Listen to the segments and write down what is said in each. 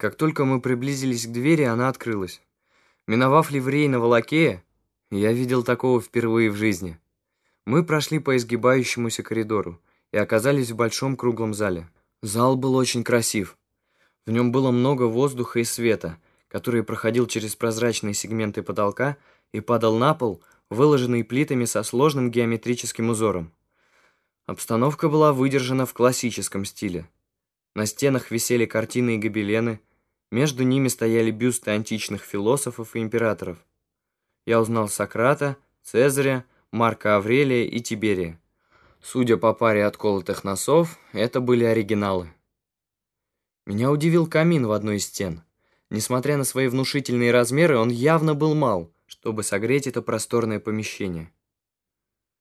Как только мы приблизились к двери, она открылась. Миновав ливрейного лакея, я видел такого впервые в жизни. Мы прошли по изгибающемуся коридору и оказались в большом круглом зале. Зал был очень красив. В нем было много воздуха и света, который проходил через прозрачные сегменты потолка и падал на пол, выложенный плитами со сложным геометрическим узором. Обстановка была выдержана в классическом стиле. На стенах висели картины и гобелены, между ними стояли бюсты античных философов и императоров. Я узнал Сократа, Цезаря, Марка Аврелия и Тиберия. Судя по паре отколотых носов, это были оригиналы. Меня удивил камин в одной из стен. Несмотря на свои внушительные размеры, он явно был мал, чтобы согреть это просторное помещение.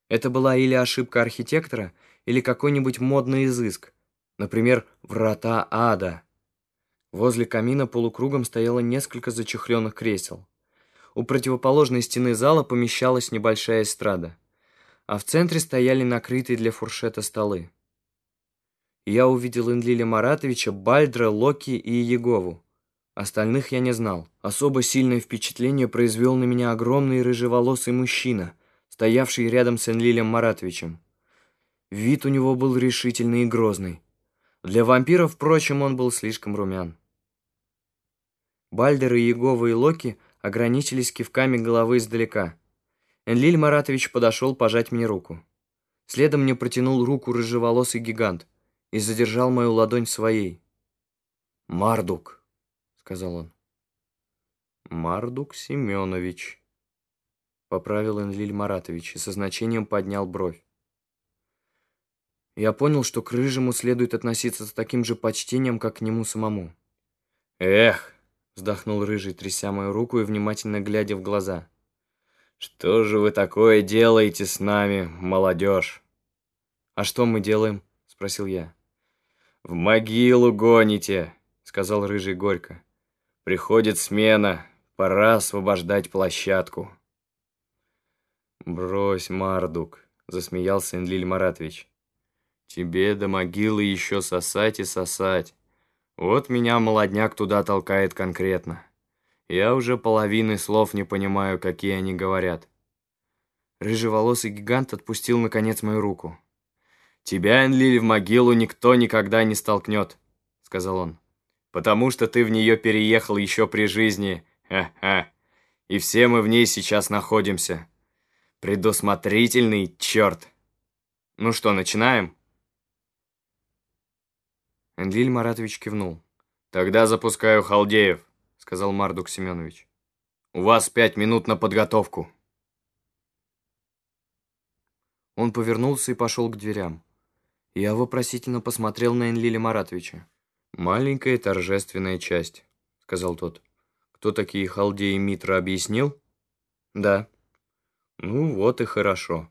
Это была или ошибка архитектора, или какой-нибудь модный изыск, например, «Врата ада». Возле камина полукругом стояло несколько зачехленных кресел. У противоположной стены зала помещалась небольшая эстрада, а в центре стояли накрытые для фуршета столы. Я увидел Энлиля Маратовича, Бальдра, Локи и Егову. Остальных я не знал. Особо сильное впечатление произвел на меня огромный рыжеволосый мужчина, стоявший рядом с Энлилем Маратовичем. Вид у него был решительный и грозный. Для вампира, впрочем, он был слишком румян. Бальдер и Егова и Локи ограничились кивками головы издалека. Энлиль Маратович подошел пожать мне руку. Следом мне протянул руку рыжеволосый гигант и задержал мою ладонь своей. «Мардук», — сказал он. «Мардук Семенович», — поправил Энлиль Маратович и со значением поднял бровь. Я понял, что к Рыжему следует относиться с таким же почтением, как к нему самому. «Эх!» — вздохнул Рыжий, тряся мою руку и внимательно глядя в глаза. «Что же вы такое делаете с нами, молодежь?» «А что мы делаем?» — спросил я. «В могилу гоните!» — сказал Рыжий горько. «Приходит смена, пора освобождать площадку». «Брось, Мардук!» — засмеялся Энлиль Маратович. Тебе до могилы еще сосать и сосать. Вот меня молодняк туда толкает конкретно. Я уже половины слов не понимаю, какие они говорят. Рыжеволосый гигант отпустил, наконец, мою руку. «Тебя, Энлиль, в могилу никто никогда не столкнет», — сказал он. «Потому что ты в нее переехал еще при жизни. Ха-ха. И все мы в ней сейчас находимся. Предусмотрительный черт. Ну что, начинаем?» Энлиль Маратович кивнул. «Тогда запускаю халдеев», — сказал Мардук Семенович. «У вас пять минут на подготовку». Он повернулся и пошел к дверям. Я вопросительно посмотрел на Энлиля Маратовича. «Маленькая торжественная часть», — сказал тот. «Кто такие халдеи Митра объяснил?» «Да». «Ну вот и хорошо».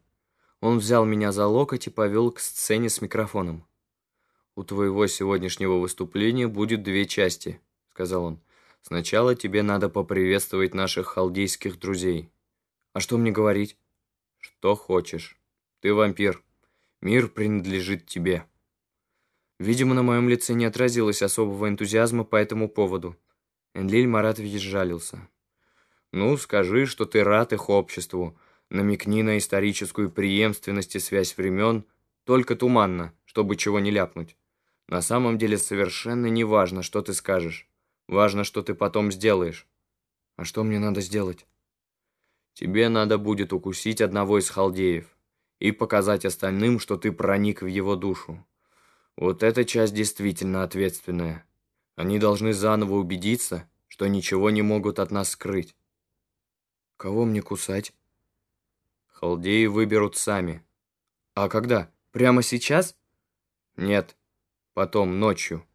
Он взял меня за локоть и повел к сцене с микрофоном. «У твоего сегодняшнего выступления будет две части», — сказал он. «Сначала тебе надо поприветствовать наших халдейских друзей». «А что мне говорить?» «Что хочешь. Ты вампир. Мир принадлежит тебе». Видимо, на моем лице не отразилось особого энтузиазма по этому поводу. Энлиль Маратович жалился. «Ну, скажи, что ты рад их обществу. Намекни на историческую преемственность и связь времен, только туманно, чтобы чего не ляпнуть. На самом деле совершенно не важно, что ты скажешь. Важно, что ты потом сделаешь. А что мне надо сделать? Тебе надо будет укусить одного из халдеев и показать остальным, что ты проник в его душу. Вот эта часть действительно ответственная. Они должны заново убедиться, что ничего не могут от нас скрыть. Кого мне кусать? Халдеи выберут сами. А когда? Прямо сейчас? Нет, Потом, ночью.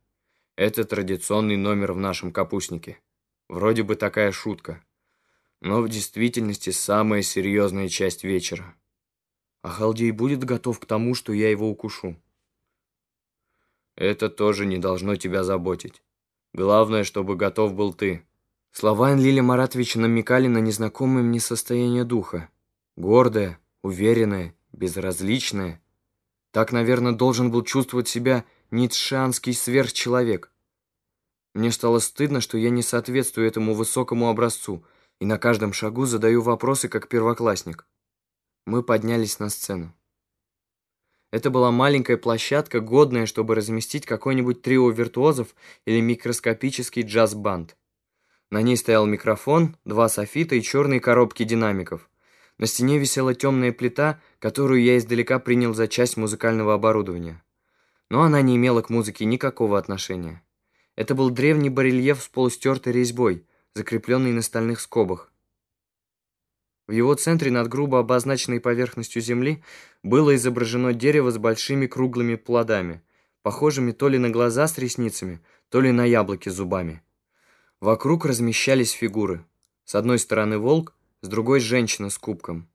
Это традиционный номер в нашем капустнике. Вроде бы такая шутка. Но в действительности самая серьезная часть вечера. А Халдей будет готов к тому, что я его укушу. Это тоже не должно тебя заботить. Главное, чтобы готов был ты. Слова Энлиля Маратовича намекали на незнакомое мне состояние духа. Гордое, уверенное, безразличное. Так, наверное, должен был чувствовать себя ницшанский сверхчеловек. Мне стало стыдно, что я не соответствую этому высокому образцу и на каждом шагу задаю вопросы, как первоклассник. Мы поднялись на сцену. Это была маленькая площадка, годная, чтобы разместить какой-нибудь трио виртуозов или микроскопический джаз-банд. На ней стоял микрофон, два софита и черные коробки динамиков. На стене висела темная плита, которую я издалека принял за часть музыкального оборудования. Но она не имела к музыке никакого отношения. Это был древний барельеф с полустертой резьбой, закрепленный на стальных скобах. В его центре над грубо обозначенной поверхностью земли было изображено дерево с большими круглыми плодами, похожими то ли на глаза с ресницами, то ли на яблоки с зубами. Вокруг размещались фигуры. С одной стороны волк, с другой женщина с кубком.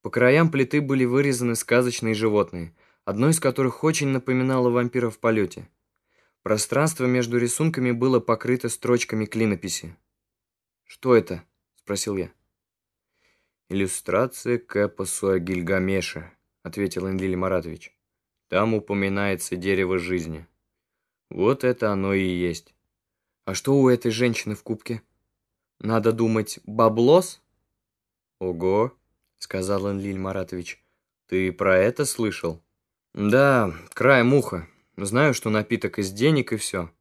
По краям плиты были вырезаны сказочные животные, одно из которых очень напоминало вампира в полете. Пространство между рисунками было покрыто строчками клинописи. «Что это?» — спросил я. «Иллюстрация к эпосу о Гильгамеше», — ответил Энлили Маратович. «Там упоминается дерево жизни. Вот это оно и есть». «А что у этой женщины в кубке?» «Надо думать, баблос?» «Ого», — сказал Энлиль Маратович. «Ты про это слышал?» «Да, краем уха. Знаю, что напиток из денег и все».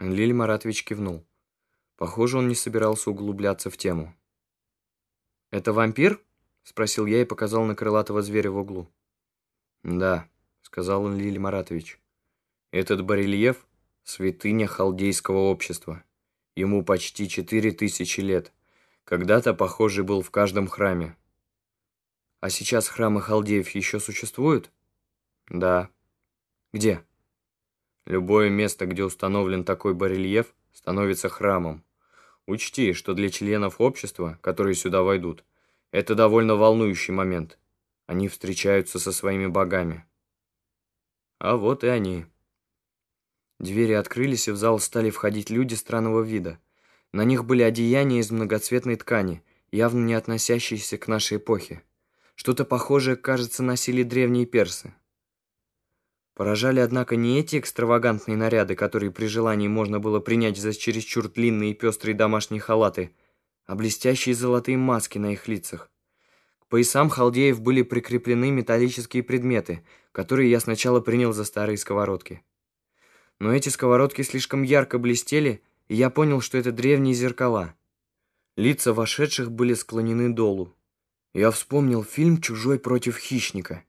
Лиль Маратович кивнул. Похоже, он не собирался углубляться в тему. «Это вампир?» — спросил я и показал на крылатого зверя в углу. «Да», — сказал Лиль Маратович. «Этот барельеф — святыня халдейского общества. Ему почти четыре тысячи лет. Когда-то похожий был в каждом храме». «А сейчас храмы халдеев еще существуют?» «Да». «Где?» Любое место, где установлен такой барельеф, становится храмом. Учти, что для членов общества, которые сюда войдут, это довольно волнующий момент. Они встречаются со своими богами. А вот и они. Двери открылись, и в зал стали входить люди странного вида. На них были одеяния из многоцветной ткани, явно не относящиеся к нашей эпохе. Что-то похожее, кажется, носили древние персы. Поражали, однако, не эти экстравагантные наряды, которые при желании можно было принять за чересчур длинные и пестрые домашние халаты, а блестящие золотые маски на их лицах. К поясам халдеев были прикреплены металлические предметы, которые я сначала принял за старые сковородки. Но эти сковородки слишком ярко блестели, и я понял, что это древние зеркала. Лица вошедших были склонены долу. Я вспомнил фильм «Чужой против хищника».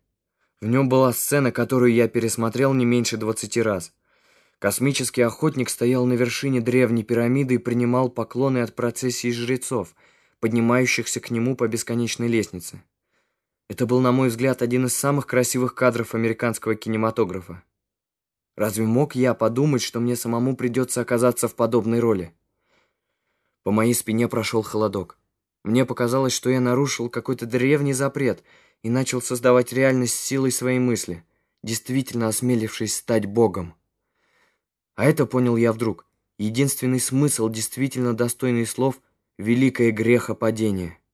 В нем была сцена, которую я пересмотрел не меньше двадцати раз. Космический охотник стоял на вершине древней пирамиды и принимал поклоны от процессии жрецов, поднимающихся к нему по бесконечной лестнице. Это был, на мой взгляд, один из самых красивых кадров американского кинематографа. Разве мог я подумать, что мне самому придется оказаться в подобной роли? По моей спине прошел холодок. Мне показалось, что я нарушил какой-то древний запрет — и начал создавать реальность силой своей мысли, действительно осмелившись стать Богом. А это понял я вдруг. Единственный смысл, действительно достойный слов — великое грехопадение —